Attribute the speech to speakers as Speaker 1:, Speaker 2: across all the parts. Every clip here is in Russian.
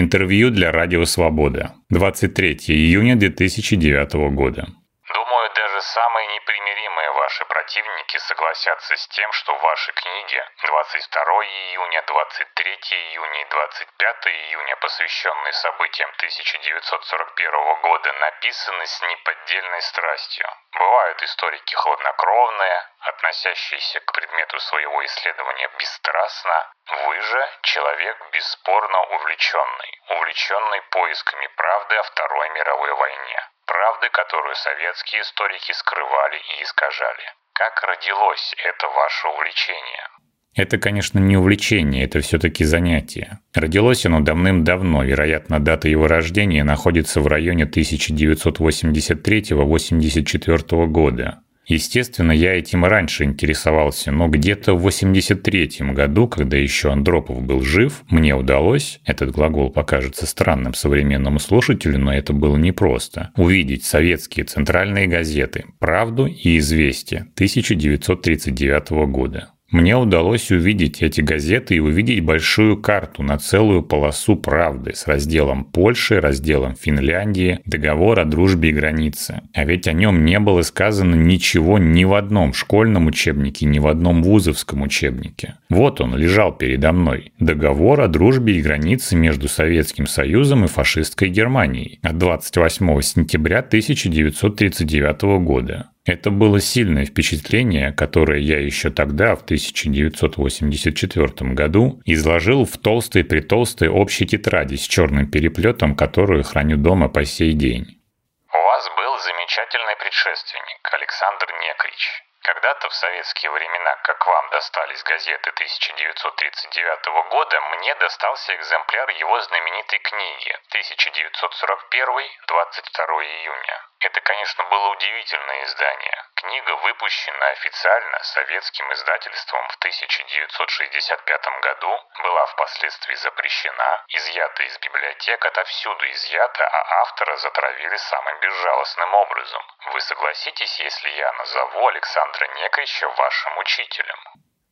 Speaker 1: Интервью для Радио Свобода. 23 июня 2009 года.
Speaker 2: Думаю, даже самые непримиримые ваши противники согласятся с тем, что ваши книги 22 июня, 23 июня и 25 июня, посвященные событиям 1941 года, написаны с неподдельной страстью. Бывают историки хладнокровные, относящиеся к предмету своего исследования бесстрастно. Вы же человек бесспорно увлеченный, увлеченный поисками правды о Второй мировой войне. Правды, которую советские историки скрывали и искажали. Как родилось это ваше увлечение?
Speaker 1: Это, конечно, не увлечение, это все-таки занятие. Родилось оно давным-давно, вероятно, дата его рождения находится в районе 1983-84 года. Естественно, я этим раньше интересовался, но где-то в 83 году, когда еще Андропов был жив, мне удалось, этот глагол покажется странным современному слушателю, но это было непросто, увидеть советские центральные газеты «Правду» и «Известия» 1939 года. Мне удалось увидеть эти газеты и увидеть большую карту на целую полосу правды с разделом Польши, разделом Финляндии, договор о дружбе и границе. А ведь о нем не было сказано ничего ни в одном школьном учебнике, ни в одном вузовском учебнике. Вот он лежал передо мной. Договор о дружбе и границе между Советским Союзом и фашистской Германией от 28 сентября 1939 года. Это было сильное впечатление, которое я еще тогда, в 1984 году, изложил в толстой-притолстой общей тетради с черным переплетом, которую храню дома по сей день.
Speaker 2: У вас был замечательный предшественник Александр Некрич. Когда-то в советские времена, как вам достались газеты 1939 года, мне достался экземпляр его знаменитой книги 1941-22 июня. Это, конечно, было удивительное издание. Книга выпущена официально советским издательством в 1965 году, была впоследствии запрещена, изъята из библиотек, отовсюду изъята, а автора затравили самым безжалостным образом. Вы согласитесь, если я назову Александра Некрича вашим учителем?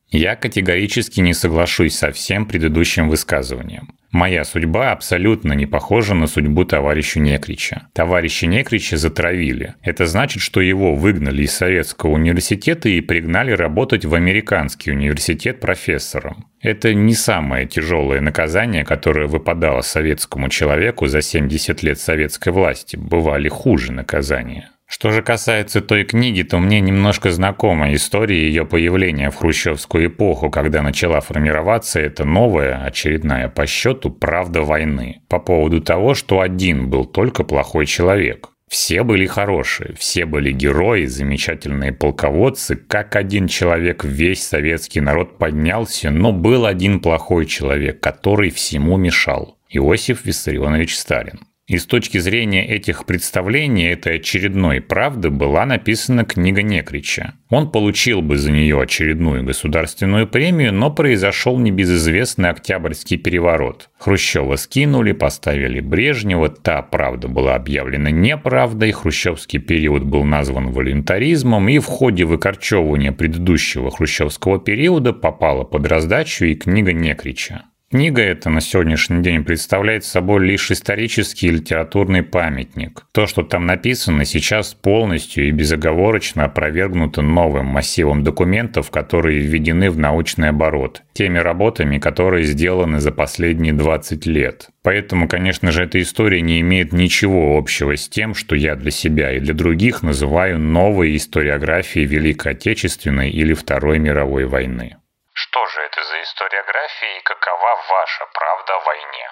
Speaker 1: Я категорически не соглашусь со всем предыдущим высказыванием. Моя судьба абсолютно не похожа на судьбу товарища Некрича. Товарища Некрича затравили. Это значит, что его выгнали из Советского университета и пригнали работать в американский университет профессором. Это не самое тяжелое наказание, которое выпадало советскому человеку за 70 лет советской власти. Бывали хуже наказания. Что же касается той книги, то мне немножко знакома история ее появления в хрущевскую эпоху, когда начала формироваться эта новая, очередная по счету, правда войны. По поводу того, что один был только плохой человек. Все были хорошие, все были герои, замечательные полководцы, как один человек весь советский народ поднялся, но был один плохой человек, который всему мешал. Иосиф Виссарионович Сталин. И с точки зрения этих представлений этой очередной правды была написана книга Некрича. Он получил бы за нее очередную государственную премию, но произошел небезызвестный Октябрьский переворот. Хрущева скинули, поставили Брежнева, та правда была объявлена неправдой, хрущевский период был назван волюнтаризмом, и в ходе выкорчевывания предыдущего хрущевского периода попала под раздачу и книга Некрича. Книга эта на сегодняшний день представляет собой лишь исторический и литературный памятник. То, что там написано, сейчас полностью и безоговорочно опровергнуто новым массивом документов, которые введены в научный оборот, теми работами, которые сделаны за последние 20 лет. Поэтому, конечно же, эта история не имеет ничего общего с тем, что я для себя и для других называю новой историографией Великой Отечественной или Второй мировой войны.
Speaker 2: Что же за историография и какова ваша правда о войне?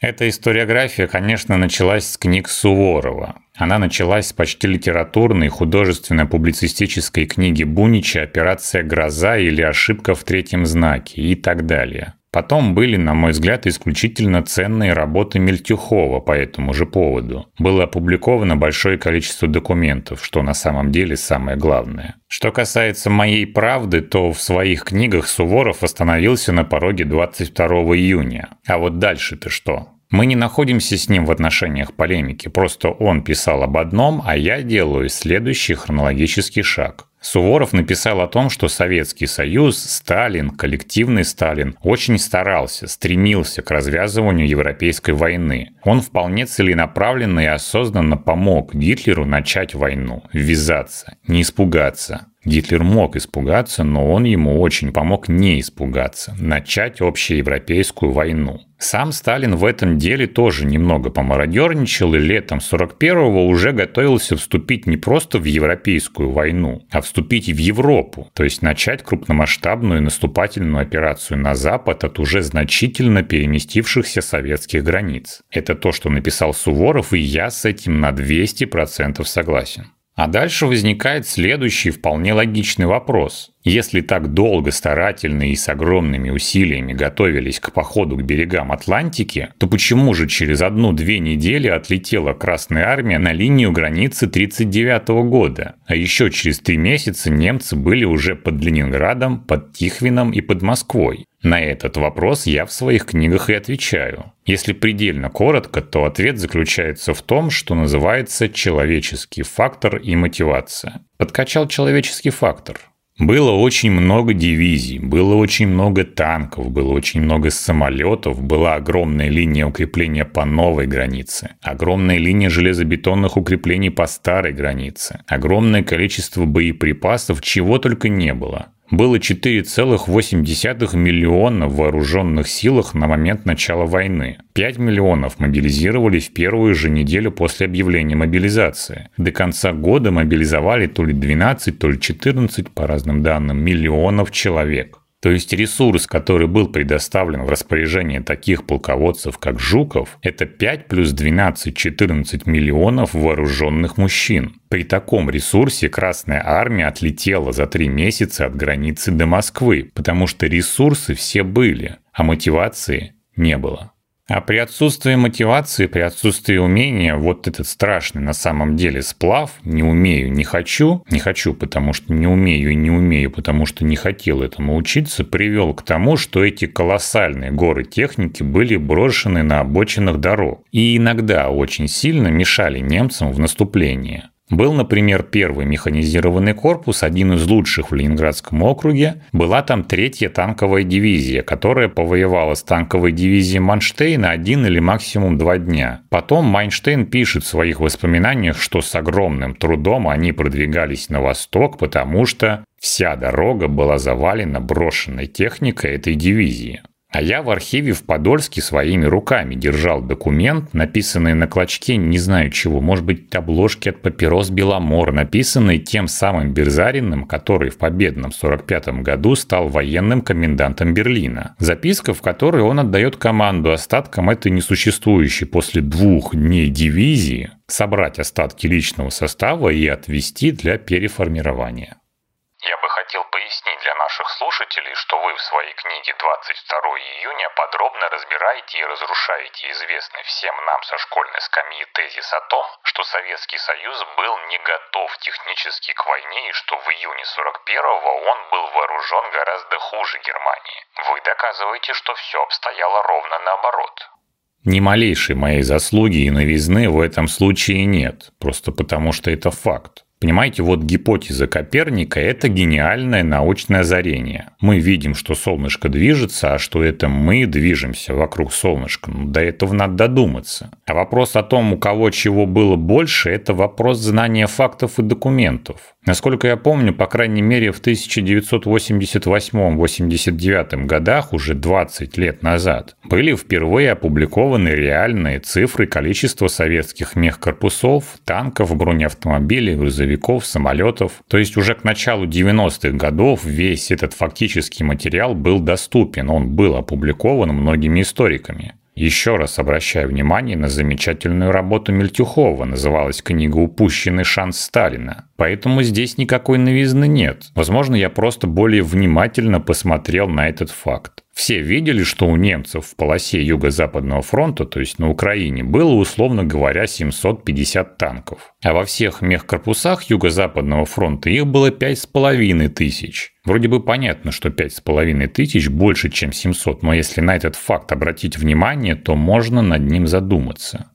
Speaker 1: Эта историография, конечно, началась с книг Суворова. Она началась с почти литературной, художественно-публицистической книги Бунича «Операция «Гроза» или «Ошибка в третьем знаке» и так далее. Потом были, на мой взгляд, исключительно ценные работы Мельтюхова по этому же поводу. Было опубликовано большое количество документов, что на самом деле самое главное. Что касается моей правды, то в своих книгах Суворов остановился на пороге 22 июня. А вот дальше-то что? Мы не находимся с ним в отношениях полемики, просто он писал об одном, а я делаю следующий хронологический шаг. Суворов написал о том, что Советский Союз, Сталин, коллективный Сталин очень старался, стремился к развязыванию Европейской войны. Он вполне целенаправленно и осознанно помог Гитлеру начать войну, ввязаться, не испугаться. Гитлер мог испугаться, но он ему очень помог не испугаться, начать общеевропейскую войну. Сам Сталин в этом деле тоже немного помародерничал и летом 41-го уже готовился вступить не просто в европейскую войну, а вступить в Европу, то есть начать крупномасштабную наступательную операцию на Запад от уже значительно переместившихся советских границ. Это то, что написал Суворов, и я с этим на 200% согласен. А дальше возникает следующий вполне логичный вопрос. Если так долго, старательно и с огромными усилиями готовились к походу к берегам Атлантики, то почему же через одну-две недели отлетела Красная Армия на линию границы 1939 года? А еще через три месяца немцы были уже под Ленинградом, под Тихвином и под Москвой. На этот вопрос я в своих книгах и отвечаю. Если предельно коротко, то ответ заключается в том, что называется человеческий фактор и мотивация. Подкачал человеческий фактор. Было очень много дивизий, было очень много танков, было очень много самолетов, была огромная линия укрепления по новой границе, огромная линия железобетонных укреплений по старой границе, огромное количество боеприпасов, чего только не было было 4,8 миллиона в вооруженных силах на момент начала войны. 5 миллионов мобилизировали в первую же неделю после объявления мобилизации. До конца года мобилизовали то ли 12, то ли 14, по разным данным, миллионов человек. То есть ресурс, который был предоставлен в распоряжение таких полководцев, как Жуков, это 5 плюс 12 14 миллионов вооруженных мужчин. При таком ресурсе Красная Армия отлетела за три месяца от границы до Москвы, потому что ресурсы все были, а мотивации не было. А при отсутствии мотивации, при отсутствии умения, вот этот страшный на самом деле сплав «не умею, не хочу», «не хочу, потому что не умею и не умею, потому что не хотел этому учиться», привел к тому, что эти колоссальные горы техники были брошены на обочинах дорог и иногда очень сильно мешали немцам в наступлении. Был, например, первый механизированный корпус, один из лучших в Ленинградском округе. Была там третья танковая дивизия, которая повоевала с танковой дивизией Манштейна один или максимум два дня. Потом Майнштейн пишет в своих воспоминаниях, что с огромным трудом они продвигались на восток, потому что вся дорога была завалена брошенной техникой этой дивизии. А я в архиве в Подольске своими руками держал документ, написанный на клочке не знаю чего, может быть обложки от папирос Беломор, написанный тем самым Берзариным, который в победном 45 году стал военным комендантом Берлина. Записка, в которой он отдает команду остаткам этой несуществующей после двух дней дивизии собрать остатки личного состава и отвести для переформирования.
Speaker 2: Пояснить для наших слушателей, что вы в своей книге 22 июня подробно разбираете и разрушаете известный всем нам со школьной скамьи тезис о том, что Советский Союз был не готов технически к войне и что в июне 41-го он был вооружен гораздо хуже Германии. Вы доказываете, что все обстояло ровно наоборот.
Speaker 1: Ни малейшей моей заслуги и новизны в этом случае нет, просто потому что это факт. Понимаете, вот гипотеза Коперника – это гениальное научное озарение. Мы видим, что солнышко движется, а что это мы движемся вокруг солнышка. Ну, до этого надо додуматься. А вопрос о том, у кого чего было больше – это вопрос знания фактов и документов. Насколько я помню, по крайней мере в 1988-89 годах, уже 20 лет назад, были впервые опубликованы реальные цифры количества советских мехкорпусов, танков, бронеавтомобилей, грузовиков, самолетов. То есть уже к началу 90-х годов весь этот фактический материал был доступен, он был опубликован многими историками. Еще раз обращаю внимание на замечательную работу Мельтюхова, называлась книга «Упущенный шанс Сталина». Поэтому здесь никакой новизны нет. Возможно, я просто более внимательно посмотрел на этот факт. Все видели, что у немцев в полосе Юго-Западного фронта, то есть на Украине, было, условно говоря, 750 танков. А во всех мехкорпусах Юго-Западного фронта их было 5,5 тысяч. Вроде бы понятно, что 5,5 тысяч больше, чем 700, но если на этот факт обратить внимание, то можно над ним задуматься.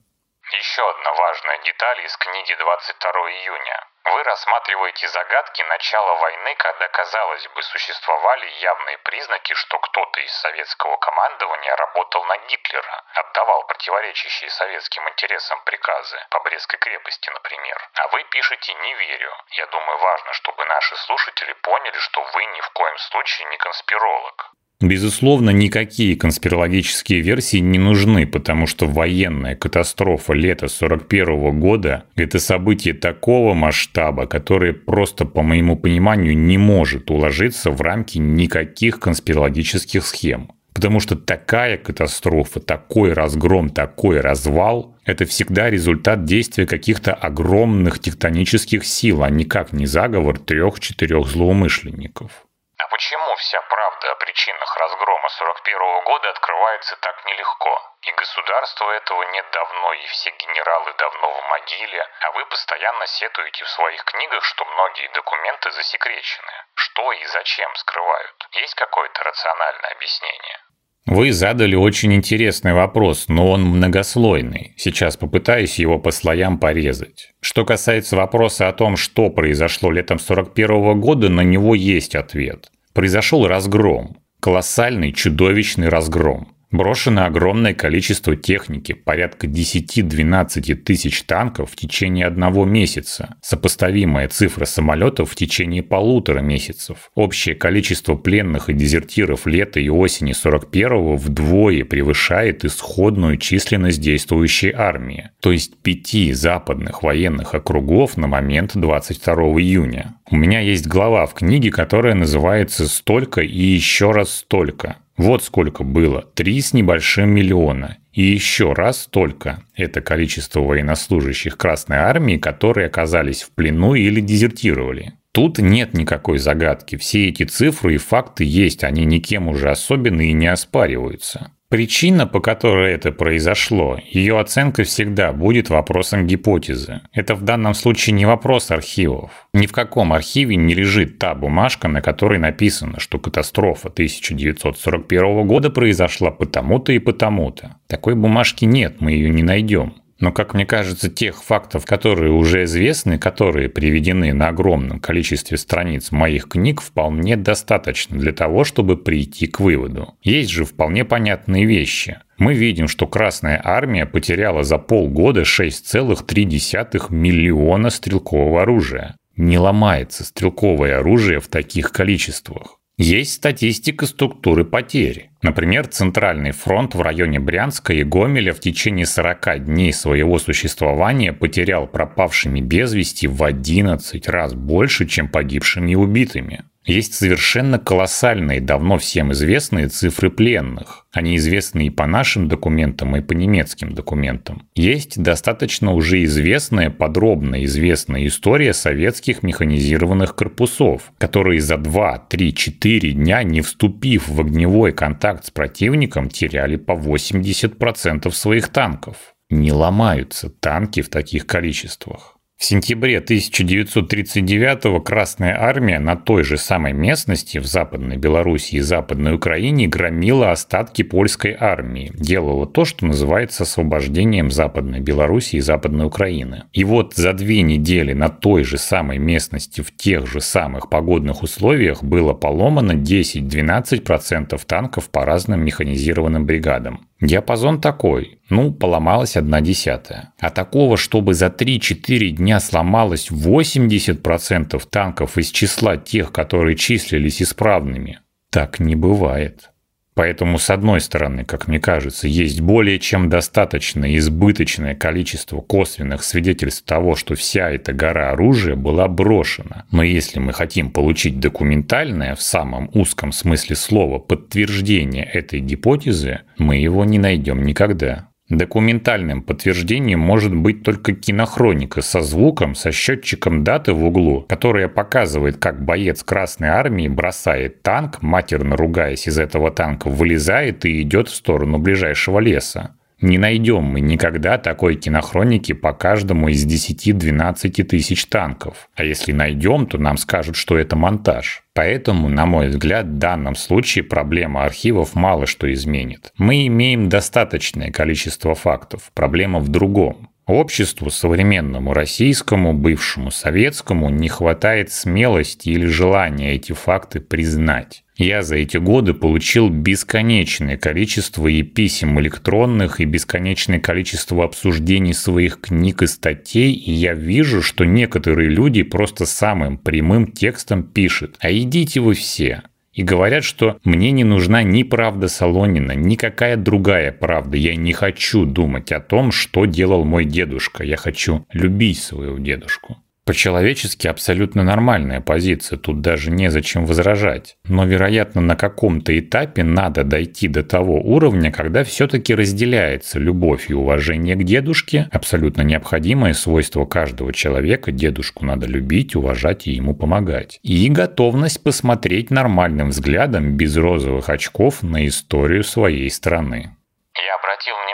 Speaker 2: Еще одна важная деталь из книги 22 июня. Вы рассматриваете загадки начала войны, когда, казалось бы, существовали явные признаки, что кто-то из советского командования работал на Гитлера, отдавал противоречащие советским интересам приказы, по Брестской крепости, например. А вы пишете «не верю». Я думаю, важно, чтобы наши слушатели поняли, что вы ни в коем случае не конспиролог.
Speaker 1: Безусловно, никакие конспирологические версии не нужны, потому что военная катастрофа лета 41 года – это событие такого масштаба, которое просто, по моему пониманию, не может уложиться в рамки никаких конспирологических схем. Потому что такая катастрофа, такой разгром, такой развал – это всегда результат действия каких-то огромных тектонических сил, а никак не заговор трех-четырех злоумышленников.
Speaker 2: А почему вся правда о причинах разгрома 41 -го года открывается так нелегко? И государства этого нет давно, и все генералы давно в могиле, а вы постоянно сетуете в своих книгах, что многие документы засекречены. Что и зачем скрывают? Есть какое-то рациональное объяснение?
Speaker 1: Вы задали очень интересный вопрос, но он многослойный. Сейчас попытаюсь его по слоям порезать. Что касается вопроса о том, что произошло летом 41 года, на него есть ответ. Произошел разгром. Колоссальный, чудовищный разгром. Брошено огромное количество техники, порядка 10-12 тысяч танков в течение одного месяца, сопоставимая цифра самолетов в течение полутора месяцев. Общее количество пленных и дезертиров лета и осени 41-го вдвое превышает исходную численность действующей армии, то есть пяти западных военных округов на момент 22 июня. У меня есть глава в книге, которая называется «Столько и еще раз столько». Вот сколько было. Три с небольшим миллиона. И еще раз столько. Это количество военнослужащих Красной Армии, которые оказались в плену или дезертировали. Тут нет никакой загадки. Все эти цифры и факты есть, они никем уже особенные и не оспариваются. Причина, по которой это произошло, ее оценка всегда будет вопросом гипотезы. Это в данном случае не вопрос архивов. Ни в каком архиве не лежит та бумажка, на которой написано, что катастрофа 1941 года произошла потому-то и потому-то. Такой бумажки нет, мы ее не найдем. Но, как мне кажется, тех фактов, которые уже известны, которые приведены на огромном количестве страниц моих книг, вполне достаточно для того, чтобы прийти к выводу. Есть же вполне понятные вещи. Мы видим, что Красная Армия потеряла за полгода 6,3 миллиона стрелкового оружия. Не ломается стрелковое оружие в таких количествах. Есть статистика структуры потери. Например, Центральный фронт в районе Брянска и Гомеля в течение 40 дней своего существования потерял пропавшими без вести в 11 раз больше, чем погибшими и убитыми. Есть совершенно колоссальные, давно всем известные цифры пленных. Они известны и по нашим документам, и по немецким документам. Есть достаточно уже известная, подробно известная история советских механизированных корпусов, которые за 2, 3, 4 дня, не вступив в огневой контакт с противником, теряли по 80% своих танков. Не ломаются танки в таких количествах. В сентябре 1939-го Красная Армия на той же самой местности в Западной Белоруссии и Западной Украине громила остатки польской армии, делала то, что называется освобождением Западной Белоруссии и Западной Украины. И вот за две недели на той же самой местности в тех же самых погодных условиях было поломано 10-12% танков по разным механизированным бригадам. Диапазон такой, ну, поломалась одна десятая. А такого, чтобы за 3-4 дня сломалось 80% танков из числа тех, которые числились исправными, так не бывает. Поэтому, с одной стороны, как мне кажется, есть более чем достаточное избыточное количество косвенных свидетельств того, что вся эта гора оружия была брошена. Но если мы хотим получить документальное, в самом узком смысле слова, подтверждение этой гипотезы, мы его не найдем никогда. Документальным подтверждением может быть только кинохроника со звуком, со счетчиком даты в углу, которая показывает, как боец Красной Армии бросает танк, матерно ругаясь из этого танка, вылезает и идет в сторону ближайшего леса. Не найдем мы никогда такой кинохроники по каждому из 10-12 тысяч танков. А если найдем, то нам скажут, что это монтаж. Поэтому, на мой взгляд, в данном случае проблема архивов мало что изменит. Мы имеем достаточное количество фактов. Проблема в другом. Обществу современному российскому, бывшему советскому не хватает смелости или желания эти факты признать. Я за эти годы получил бесконечное количество и писем электронных, и бесконечное количество обсуждений своих книг и статей, и я вижу, что некоторые люди просто самым прямым текстом пишут «А идите вы все». И говорят, что мне не нужна ни правда Солонина, ни какая другая правда. Я не хочу думать о том, что делал мой дедушка. Я хочу любить своего дедушку. По-человечески абсолютно нормальная позиция, тут даже незачем возражать. Но, вероятно, на каком-то этапе надо дойти до того уровня, когда все-таки разделяется любовь и уважение к дедушке, абсолютно необходимое свойство каждого человека, дедушку надо любить, уважать и ему помогать. И готовность посмотреть нормальным взглядом, без розовых очков, на историю своей страны.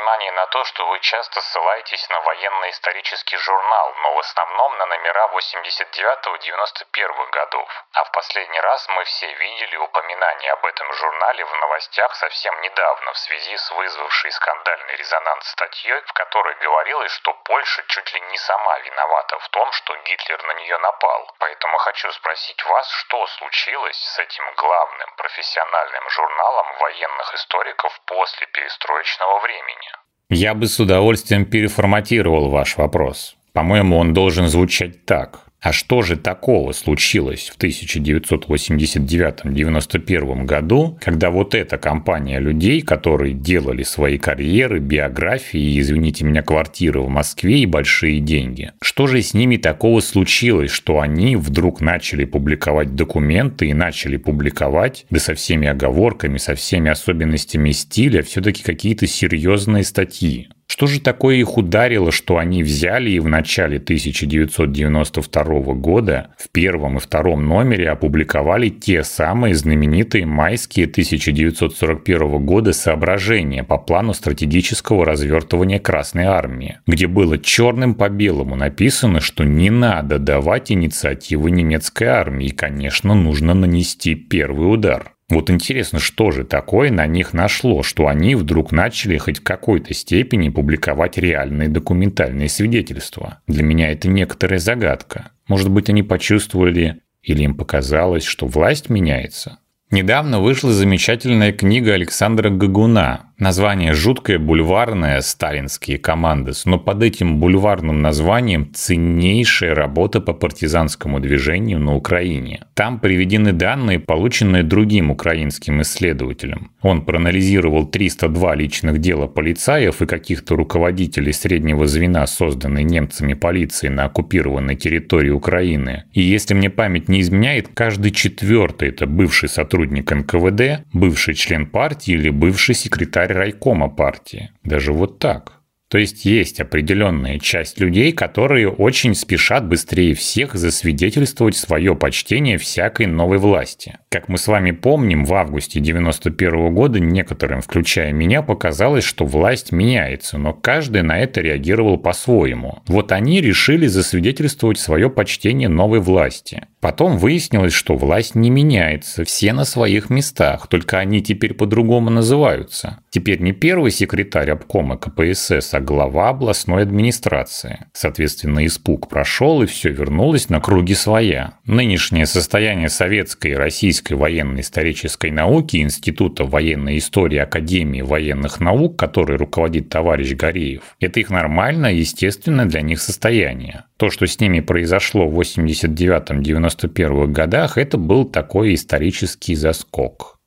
Speaker 2: Внимание на то, что вы часто ссылаетесь на военно-исторический журнал, но в основном на номера 89-91 годов. А в последний раз мы все видели упоминание об этом журнале в новостях совсем недавно в связи с вызвавшей скандальный резонанс статьей, в которой говорилось, что Польша чуть ли не сама виновата в том, что Гитлер на нее напал. Поэтому хочу спросить вас, что случилось с этим главным профессиональным журналом военных историков после перестроечного времени.
Speaker 1: Я бы с удовольствием переформатировал ваш вопрос. По-моему, он должен звучать так. А что же такого случилось в 1989-91 году, когда вот эта компания людей, которые делали свои карьеры, биографии извините меня, квартиры в Москве и большие деньги, что же с ними такого случилось, что они вдруг начали публиковать документы и начали публиковать, да со всеми оговорками, со всеми особенностями стиля, все-таки какие-то серьезные статьи? Что же такое их ударило, что они взяли и в начале 1992 года в первом и втором номере опубликовали те самые знаменитые майские 1941 года соображения по плану стратегического развертывания Красной Армии, где было черным по белому написано, что не надо давать инициативы немецкой армии, и, конечно, нужно нанести первый удар. Вот интересно, что же такое на них нашло, что они вдруг начали хоть в какой-то степени публиковать реальные документальные свидетельства. Для меня это некоторая загадка. Может быть, они почувствовали или им показалось, что власть меняется? Недавно вышла замечательная книга Александра Гагуна Название жуткое, бульварное, сталинские команды, но под этим бульварным названием ценнейшая работа по партизанскому движению на Украине. Там приведены данные, полученные другим украинским исследователем. Он проанализировал 302 личных дела полицаев и каких-то руководителей среднего звена, созданной немцами полиции на оккупированной территории Украины. И если мне память не изменяет, каждый четвертый это бывший сотрудник НКВД, бывший член партии или бывший секретарь райкома партии. Даже вот так. То есть есть определенная часть людей, которые очень спешат быстрее всех засвидетельствовать свое почтение всякой новой власти. Как мы с вами помним, в августе 91 года некоторым, включая меня, показалось, что власть меняется, но каждый на это реагировал по-своему. Вот они решили засвидетельствовать свое почтение новой власти. Потом выяснилось, что власть не меняется, все на своих местах, только они теперь по-другому называются. Теперь не первый секретарь обкома КПСС, а глава областной администрации. Соответственно, испуг прошел и все вернулось на круги своя. Нынешнее состояние советской и российской военно-исторической науки Института военной истории Академии военных наук, который руководит товарищ Гореев, это их нормальное, естественное для них состояние. То, что с ними произошло в 89-91 годах, это был такой исторический заскок.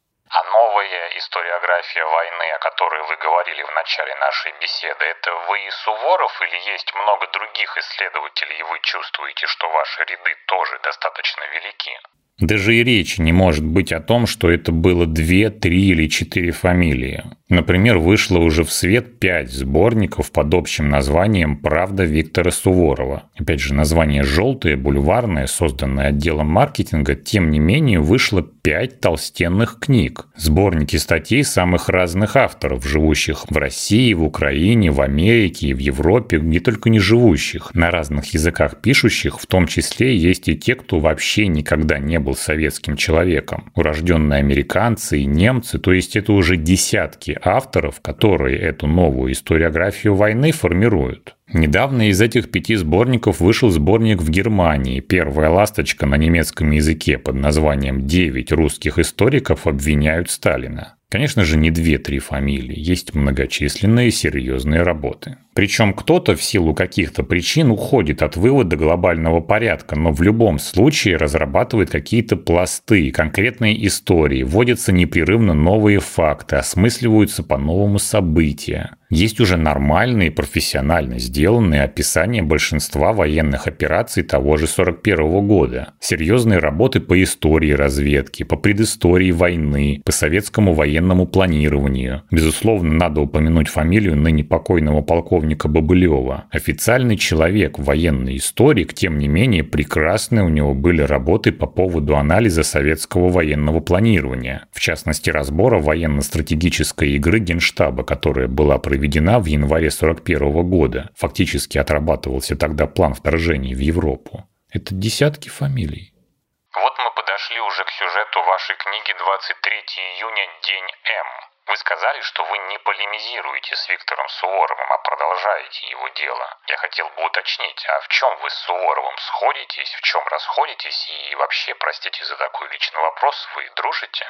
Speaker 2: Историография войны, о которой вы говорили в начале нашей беседы, это вы и Суворов или есть много других исследователей, и вы чувствуете, что ваши ряды тоже достаточно велики?
Speaker 1: Даже и речи не может быть о том, что это было две, три или четыре фамилии. Например, вышло уже в свет пять сборников под общим названием «Правда Виктора Суворова». Опять же, название желтое, бульварное, созданное отделом маркетинга, тем не менее вышло пять толстенных книг. Сборники статей самых разных авторов, живущих в России, в Украине, в Америке и в Европе, где только не живущих, на разных языках пишущих, в том числе есть и те, кто вообще никогда не был советским человеком. Урожденные американцы и немцы, то есть это уже десятки авторов, которые эту новую историографию войны формируют. Недавно из этих пяти сборников вышел сборник в Германии «Первая ласточка» на немецком языке под названием «Девять русских историков обвиняют Сталина». Конечно же, не две-три фамилии, есть многочисленные серьезные работы. Причем кто-то в силу каких-то причин уходит от вывода глобального порядка, но в любом случае разрабатывает какие-то пласты, конкретные истории, вводятся непрерывно новые факты, осмысливаются по-новому события. Есть уже нормальные, профессионально сделанные описания большинства военных операций того же 41 года. Серьезные работы по истории разведки, по предыстории войны, по советскому военному планированию. Безусловно, надо упомянуть фамилию ныне покойного полковника Бобылева. Официальный человек, военный историк, тем не менее, прекрасные у него были работы по поводу анализа советского военного планирования. В частности, разбора военно-стратегической игры Генштаба, которая была проведена проведена в январе 1941 года. Фактически отрабатывался тогда план вторжения в Европу. Это десятки фамилий.
Speaker 2: Вот мы подошли уже к сюжету вашей книги 23 июня «День М». Вы сказали, что вы не полемизируете с Виктором Суворовым, а продолжаете его дело. Я хотел бы уточнить, а в чем вы с Суворовым сходитесь, в чем расходитесь и вообще, простите за такой личный вопрос, вы дружите?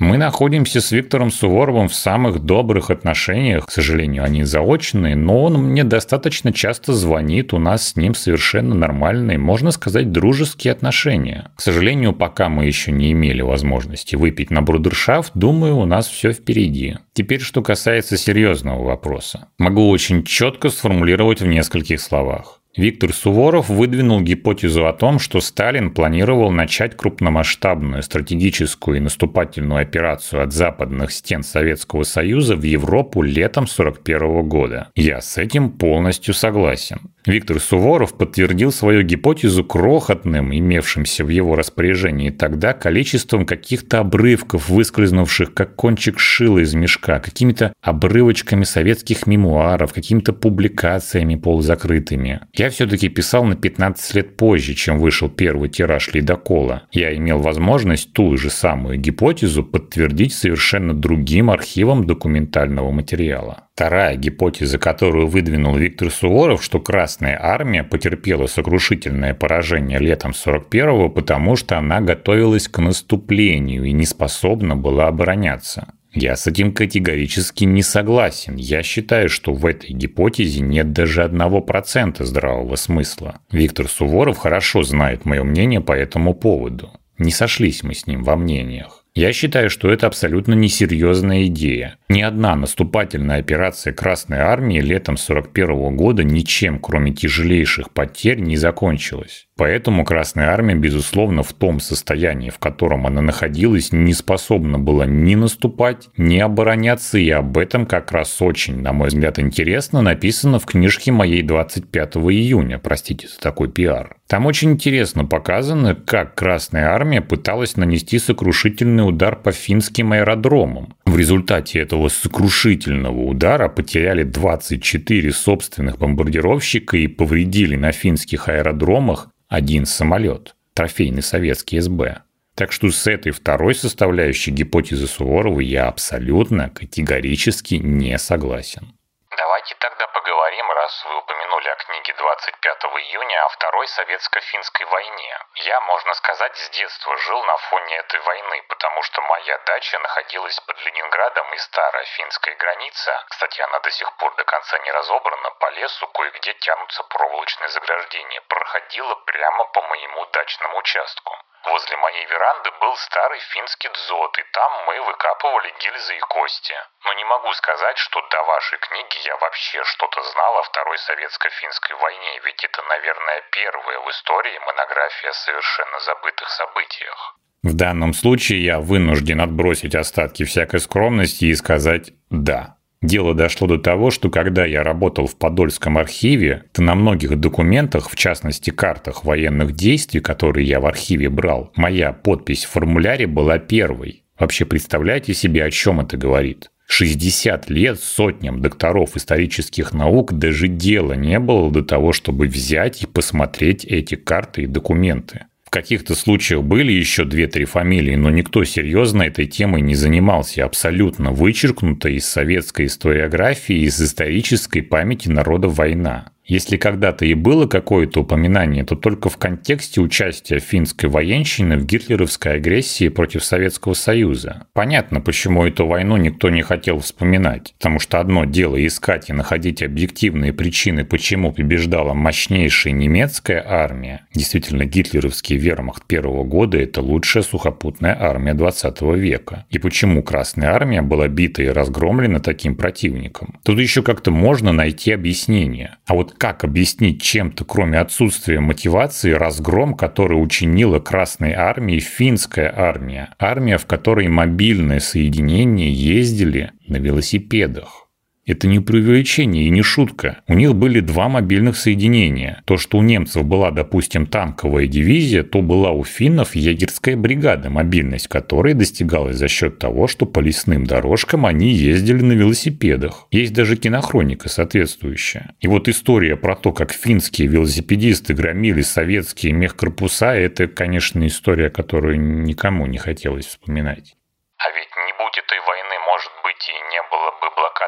Speaker 1: Мы находимся с Виктором Суворовым в самых добрых отношениях. К сожалению, они заочные, но он мне достаточно часто звонит. У нас с ним совершенно нормальные, можно сказать, дружеские отношения. К сожалению, пока мы еще не имели возможности выпить на брудершафт, думаю, у нас все впереди. Теперь, что касается серьезного вопроса. Могу очень четко сформулировать в нескольких словах. Виктор Суворов выдвинул гипотезу о том, что Сталин планировал начать крупномасштабную стратегическую и наступательную операцию от западных стен Советского Союза в Европу летом 1941 года. Я с этим полностью согласен. Виктор Суворов подтвердил свою гипотезу крохотным, имевшимся в его распоряжении тогда, количеством каких-то обрывков, выскользнувших как кончик шила из мешка, какими-то обрывочками советских мемуаров, какими-то публикациями полузакрытыми. Я все-таки писал на 15 лет позже, чем вышел первый тираж «Ледокола». Я имел возможность ту же самую гипотезу подтвердить совершенно другим архивом документального материала. Вторая гипотеза, которую выдвинул Виктор Суворов, что Красная Армия потерпела сокрушительное поражение летом 41-го, потому что она готовилась к наступлению и не способна была обороняться. Я с этим категорически не согласен. Я считаю, что в этой гипотезе нет даже одного процента здравого смысла. Виктор Суворов хорошо знает мое мнение по этому поводу. Не сошлись мы с ним во мнениях. Я считаю, что это абсолютно несерьезная идея. Ни одна наступательная операция Красной Армии летом 1941 года ничем, кроме тяжелейших потерь, не закончилась. Поэтому Красная Армия, безусловно, в том состоянии, в котором она находилась, не способна была ни наступать, ни обороняться, и об этом как раз очень, на мой взгляд, интересно написано в книжке моей 25 июня, простите за такой пиар. Там очень интересно показано, как Красная Армия пыталась нанести сокрушительный удар по финским аэродромам. В результате этого сокрушительного удара потеряли 24 собственных бомбардировщика и повредили на финских аэродромах один самолет, трофейный советский СБ. Так что с этой второй составляющей гипотезы Суворова я абсолютно категорически не согласен.
Speaker 2: Давайте тогда поговорим, раз вы упомянули о книге 25 июня о Второй Советско-финской войне. Я, можно сказать, с детства жил на фоне этой войны, потому что моя дача находилась под Ленинградом и старая финская граница, кстати, она до сих пор до конца не разобрана, по лесу кое-где тянутся проволочные заграждения, проходила прямо по моему дачному участку. Возле моей веранды был старый финский дзот, и там мы выкапывали гильзы и кости. Но не могу сказать, что до вашей книги я вообще что-то знал о Второй Советско-финской войне, ведь это, наверное, первая в истории монография о совершенно забытых событиях.
Speaker 1: В данном случае я вынужден отбросить остатки всякой скромности и сказать «да». Дело дошло до того, что когда я работал в Подольском архиве, то на многих документах, в частности картах военных действий, которые я в архиве брал, моя подпись в формуляре была первой. Вообще представляете себе, о чем это говорит? 60 лет сотням докторов исторических наук даже дела не было до того, чтобы взять и посмотреть эти карты и документы каких-то случаях были еще две-три фамилии, но никто серьезно этой темой не занимался, абсолютно вычеркнута из советской историографии, из исторической памяти народа война. Если когда-то и было какое-то упоминание, то только в контексте участия финской военщины в гитлеровской агрессии против Советского Союза. Понятно, почему эту войну никто не хотел вспоминать. Потому что одно дело искать и находить объективные причины, почему побеждала мощнейшая немецкая армия. Действительно, гитлеровский вермахт первого года – это лучшая сухопутная армия 20 века. И почему Красная армия была бита и разгромлена таким противником. Тут еще как-то можно найти объяснение. А вот как объяснить чем-то, кроме отсутствия мотивации, разгром, который учинила Красной армии финская армия? Армия, в которой мобильные соединения ездили на велосипедах. Это не преувеличение и не шутка. У них были два мобильных соединения. То, что у немцев была, допустим, танковая дивизия, то была у финнов егерская бригада, мобильность которой достигалась за счет того, что по лесным дорожкам они ездили на велосипедах. Есть даже кинохроника соответствующая. И вот история про то, как финские велосипедисты громили советские мехкорпуса, это, конечно, история, которую никому не хотелось вспоминать.
Speaker 2: А ведь не будь этой войны, может быть, и не было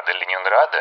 Speaker 2: блокады Ленинграда?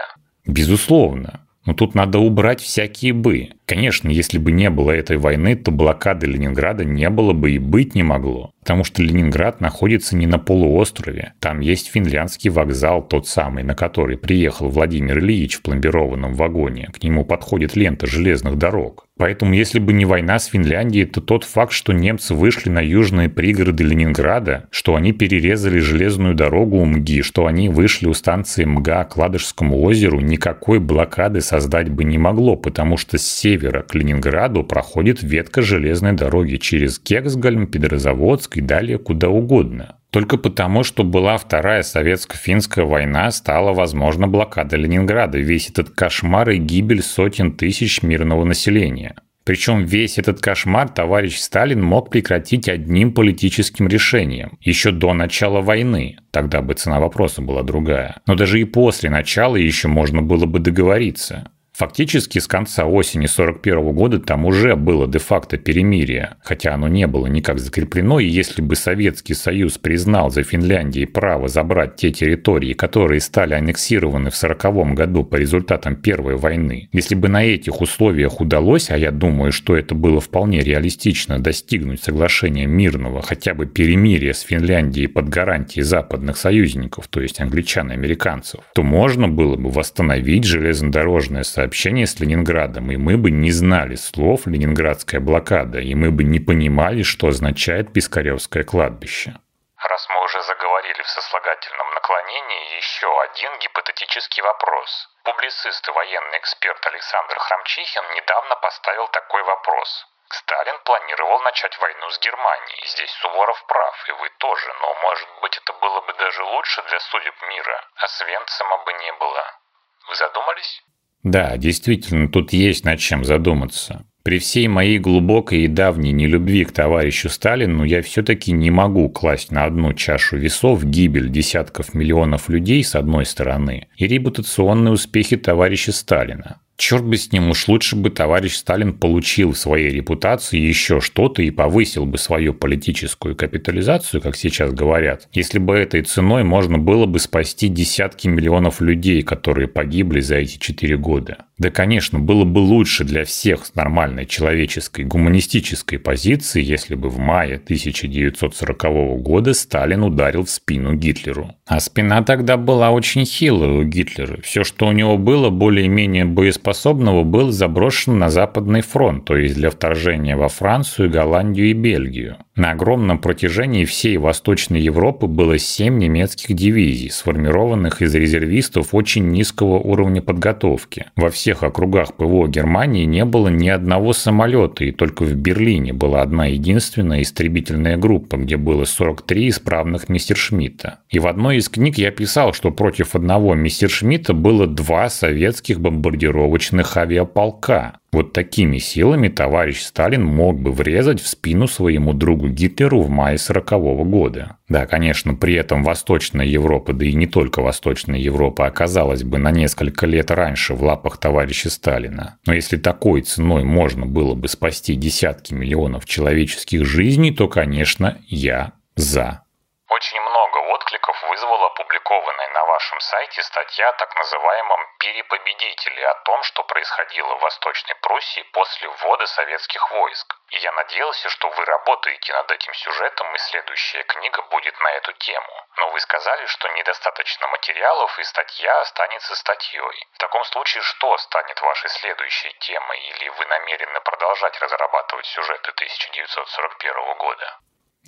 Speaker 1: Безусловно. Но тут надо убрать всякие «бы». Конечно, если бы не было этой войны, то блокады Ленинграда не было бы и быть не могло. Потому что Ленинград находится не на полуострове. Там есть финляндский вокзал, тот самый, на который приехал Владимир Ильич в пломбированном вагоне. К нему подходит лента железных дорог. Поэтому, если бы не война с Финляндией, то тот факт, что немцы вышли на южные пригороды Ленинграда, что они перерезали железную дорогу у МГИ, что они вышли у станции МГА к Ладожскому озеру, никакой блокады создать бы не могло, потому что с севера к Ленинграду проходит ветка железной дороги через Кексгольм, Петрозаводск и далее куда угодно. Только потому, что была Вторая Советско-финская война, стала возможна блокада Ленинграда, весь этот кошмар и гибель сотен тысяч мирного населения. Причем весь этот кошмар товарищ Сталин мог прекратить одним политическим решением, еще до начала войны. Тогда бы цена вопроса была другая. Но даже и после начала еще можно было бы договориться. Фактически с конца осени 1941 года там уже было де-факто перемирие, хотя оно не было никак закреплено, и если бы Советский Союз признал за Финляндией право забрать те территории, которые стали аннексированы в 1940 году по результатам Первой войны, если бы на этих условиях удалось, а я думаю, что это было вполне реалистично, достигнуть соглашения мирного, хотя бы перемирия с Финляндией под гарантией западных союзников, то есть англичан и американцев, то можно было бы восстановить железнодорожное сообщение сообщение с Ленинградом, и мы бы не знали слов «Ленинградская блокада», и мы бы не понимали, что означает Пискаревское кладбище.
Speaker 2: Раз мы уже заговорили в сослагательном наклонении, еще один гипотетический вопрос. Публицист и военный эксперт Александр Храмчихин недавно поставил такой вопрос. Сталин планировал начать войну с Германией. Здесь Суворов прав, и вы тоже, но, может быть, это было бы даже лучше для судеб мира, а Свенцема бы не было. Вы задумались?
Speaker 1: Да, действительно, тут есть над чем задуматься. При всей моей глубокой и давней нелюбви к товарищу Сталину я все-таки не могу класть на одну чашу весов гибель десятков миллионов людей с одной стороны и репутационные успехи товарища Сталина. Черт бы с ним, уж лучше бы товарищ Сталин получил в своей репутации еще что-то и повысил бы свою политическую капитализацию, как сейчас говорят, если бы этой ценой можно было бы спасти десятки миллионов людей, которые погибли за эти четыре года. Да, конечно, было бы лучше для всех с нормальной человеческой гуманистической позиции, если бы в мае 1940 года Сталин ударил в спину Гитлеру. А спина тогда была очень хилая у Гитлера. Все, что у него было более-менее боеспособного, было заброшено на Западный фронт, то есть для вторжения во Францию, Голландию и Бельгию. На огромном протяжении всей Восточной Европы было семь немецких дивизий, сформированных из резервистов очень низкого уровня подготовки. Во всех округах ПВО Германии не было ни одного самолета, и только в Берлине была одна единственная истребительная группа, где было 43 исправных Мессершмитта. И в одной из книг я писал, что против одного Мессершмитта было два советских бомбардировочных маскировочных авиаполка. Вот такими силами товарищ Сталин мог бы врезать в спину своему другу Гитлеру в мае 40 -го года. Да, конечно, при этом Восточная Европа, да и не только Восточная Европа, оказалась бы на несколько лет раньше в лапах товарища Сталина. Но если такой ценой можно было бы спасти десятки миллионов человеческих жизней, то, конечно, я за.
Speaker 2: Очень много вашем сайте статья о так называемом «перепобедителе» о том, что происходило в Восточной Пруссии после ввода советских войск. И я надеялся, что вы работаете над этим сюжетом, и следующая книга будет на эту тему. Но вы сказали, что недостаточно материалов, и статья останется статьей. В таком случае, что станет вашей следующей темой, или вы намерены продолжать разрабатывать сюжеты 1941 года?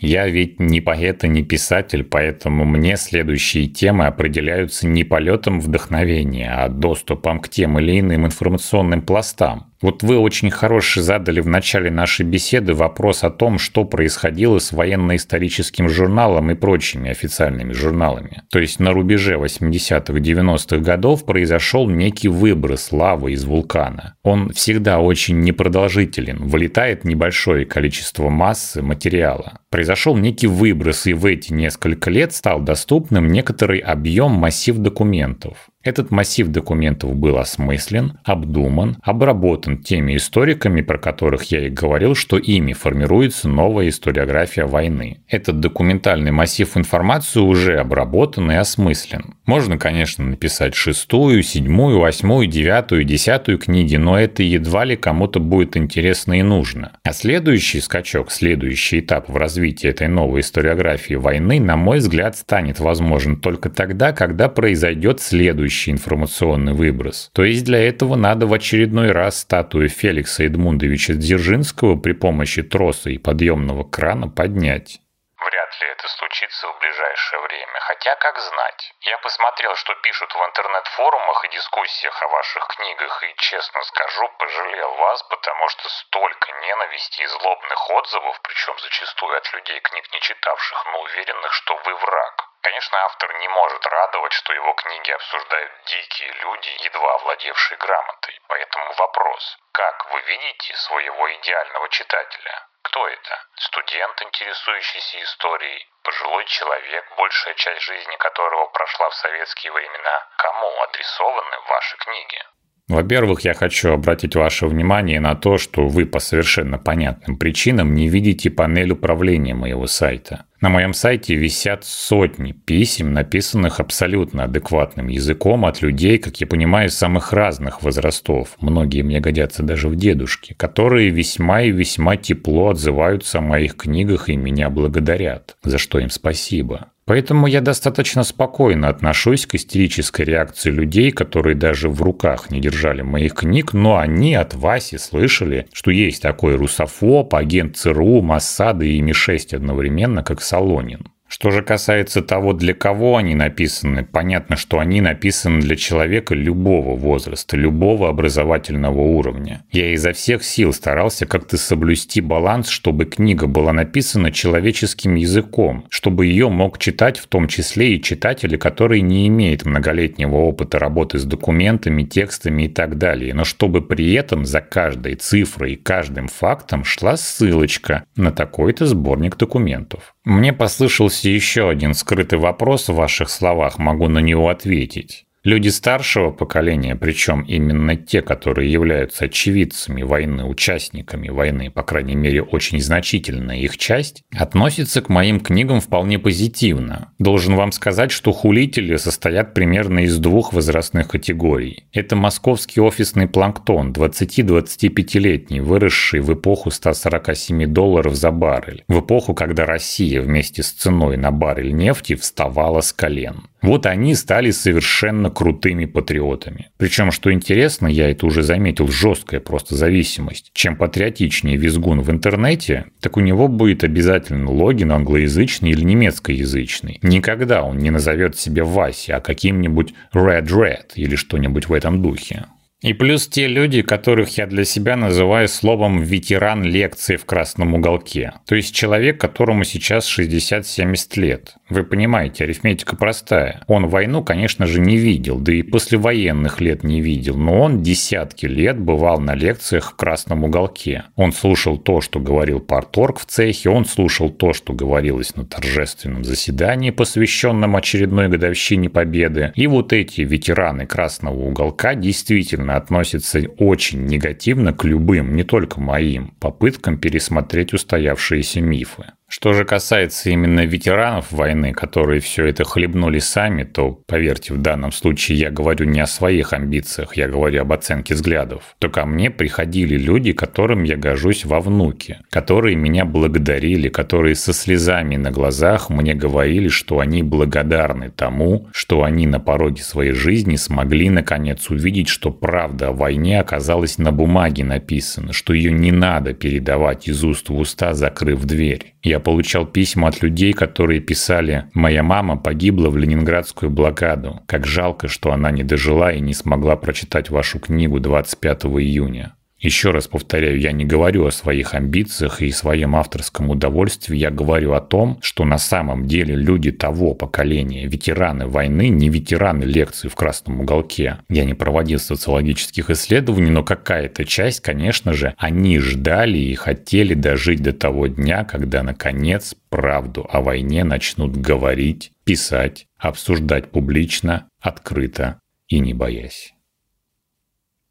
Speaker 1: Я ведь не поэт и не писатель, поэтому мне следующие темы определяются не полетом вдохновения, а доступом к тем или иным информационным пластам. Вот вы очень хороший задали в начале нашей беседы вопрос о том, что происходило с военно-историческим журналом и прочими официальными журналами. То есть на рубеже 80-х, 90-х годов произошел некий выброс лавы из вулкана. Он всегда очень непродолжителен, вылетает небольшое количество массы материала. Произошел некий выброс, и в эти несколько лет стал доступным некоторый объем массив документов. Этот массив документов был осмыслен, обдуман, обработан теми историками, про которых я и говорил, что ими формируется новая историография войны. Этот документальный массив информации уже обработан и осмыслен. Можно, конечно, написать шестую, седьмую, восьмую, девятую, десятую книги, но это едва ли кому-то будет интересно и нужно. А следующий скачок, следующий этап в развитии этой новой историографии войны, на мой взгляд, станет возможен только тогда, когда произойдет следующий следующий информационный выброс. То есть для этого надо в очередной раз статую Феликса Эдмундовича Дзержинского при помощи троса и подъемного крана поднять.
Speaker 2: Вряд ли это случится в ближайшее время, хотя как знать. Я посмотрел, что пишут в интернет-форумах и дискуссиях о ваших книгах, и, честно скажу, пожалел вас, потому что столько ненависти и злобных отзывов, причем зачастую от людей книг не читавших, но уверенных, что вы враг. Конечно, автор не может радовать, что его книги обсуждают дикие люди, едва овладевшие грамотой. Поэтому вопрос, как вы видите своего идеального читателя? Кто это? Студент, интересующийся историей? Пожилой человек, большая часть жизни которого прошла в советские времена? Кому адресованы ваши книги?
Speaker 1: Во-первых, я хочу обратить ваше внимание на то, что вы по совершенно понятным причинам не видите панель управления моего сайта. На моем сайте висят сотни писем, написанных абсолютно адекватным языком от людей, как я понимаю, самых разных возрастов. Многие мне годятся даже в дедушке, которые весьма и весьма тепло отзываются о моих книгах и меня благодарят, за что им спасибо. Поэтому я достаточно спокойно отношусь к истерической реакции людей, которые даже в руках не держали моих книг, но они от Васи слышали, что есть такой русофоб, агент ЦРУ, Массада и Ми-6 одновременно, как Солонин. Что же касается того, для кого они написаны, понятно, что они написаны для человека любого возраста, любого образовательного уровня. Я изо всех сил старался как-то соблюсти баланс, чтобы книга была написана человеческим языком, чтобы ее мог читать в том числе и читатели, который не имеет многолетнего опыта работы с документами, текстами и так далее, но чтобы при этом за каждой цифрой и каждым фактом шла ссылочка на такой-то сборник документов. Мне послышался еще один скрытый вопрос в ваших словах, могу на него ответить. Люди старшего поколения, причем именно те, которые являются очевидцами войны, участниками войны, по крайней мере, очень значительная их часть, относятся к моим книгам вполне позитивно. Должен вам сказать, что хулители состоят примерно из двух возрастных категорий. Это московский офисный планктон, 20-25-летний, выросший в эпоху 147 долларов за баррель, в эпоху, когда Россия вместе с ценой на баррель нефти вставала с колен. Вот они стали совершенно крутыми патриотами. Причем, что интересно, я это уже заметил, жесткая просто зависимость. Чем патриотичнее визгун в интернете, так у него будет обязательно логин англоязычный или немецкоязычный. Никогда он не назовет себя Вася, а каким-нибудь Red Red или что-нибудь в этом духе. И плюс те люди, которых я для себя называю словом «ветеран лекции в красном уголке». То есть человек, которому сейчас 60-70 лет. Вы понимаете, арифметика простая. Он войну, конечно же, не видел, да и послевоенных лет не видел, но он десятки лет бывал на лекциях в красном уголке. Он слушал то, что говорил парторг в цехе, он слушал то, что говорилось на торжественном заседании, посвященном очередной годовщине Победы. И вот эти ветераны красного уголка действительно действительно относится очень негативно к любым, не только моим, попыткам пересмотреть устоявшиеся мифы. Что же касается именно ветеранов войны, которые все это хлебнули сами, то, поверьте, в данном случае я говорю не о своих амбициях, я говорю об оценке взглядов. То ко мне приходили люди, которым я гожусь во внуке, которые меня благодарили, которые со слезами на глазах мне говорили, что они благодарны тому, что они на пороге своей жизни смогли наконец увидеть, что правда о войне оказалась на бумаге написана, что ее не надо передавать из уст в уста, закрыв дверь. Я получал письма от людей, которые писали «Моя мама погибла в ленинградскую блокаду. Как жалко, что она не дожила и не смогла прочитать вашу книгу 25 июня». Еще раз повторяю, я не говорю о своих амбициях и своем авторском удовольствии, я говорю о том, что на самом деле люди того поколения, ветераны войны, не ветераны лекций в красном уголке. Я не проводил социологических исследований, но какая-то часть, конечно же, они ждали и хотели дожить до того дня, когда, наконец, правду о войне начнут говорить, писать, обсуждать публично, открыто и не боясь.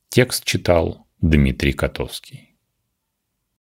Speaker 1: Текст читал Дмитрий Котовский.